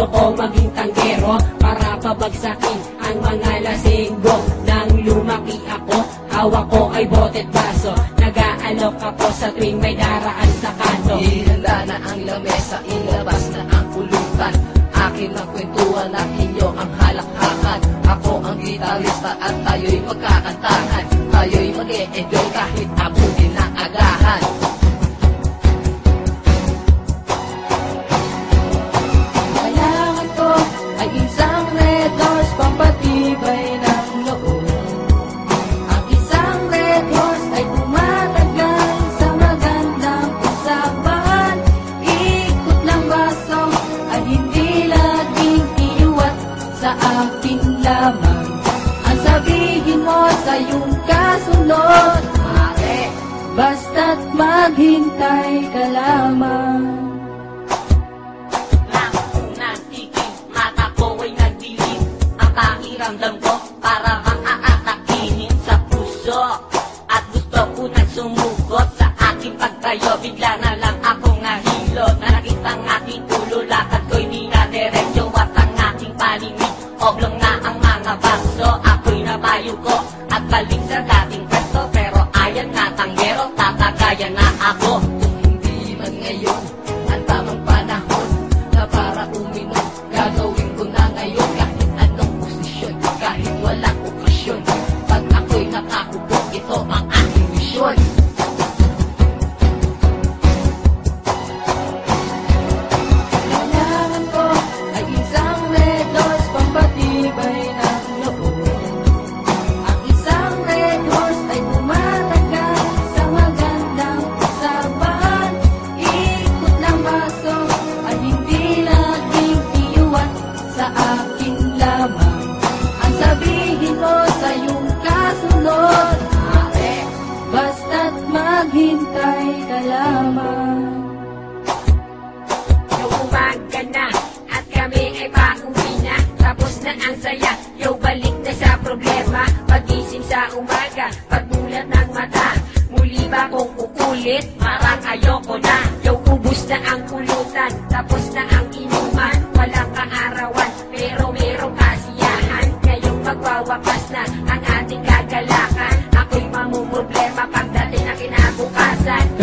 Gusto ko maging tanggero para pabagsakin ang mga lasinggo. Nang lumaki ako, hawak ko ay botet baso. Nag-aalok ako sa tuwing may daraan sa kanto. Ihanda na ang lamesa, ilabas na ang pulutan. Akin ang kwentuhan at inyo ang halakhakan. Ako ang gitarista at tayo'y magkakantahan. Tayo'y mag-e-enjoy kahit lamang. Ang sabihin mo sa kasunod Mare, basta't maghintay ka lamang pakiramdam ko para bang sa puso. At gusto ko nang sumugot sa aking pagtayo. Bigla na lang akong nahilo Na nakita ang aking ulo Lakad ko'y di na diretso At ang aking paningin. Oblong na ang mga baso. Ako'y nabayo ko At balik sa dating pwesto. Pero ayan na tanggero Tatagayan na maghintay ka lamang umaga na at kami ay pauwi na. Tapos na ang saya, yo balik na sa problema. Pagising sa umaga, pagmulat ng mata. Muli ba kong ukulit? Parang ayoko na. Yo, ubus na ang pulutan, tapos na ang inuman that.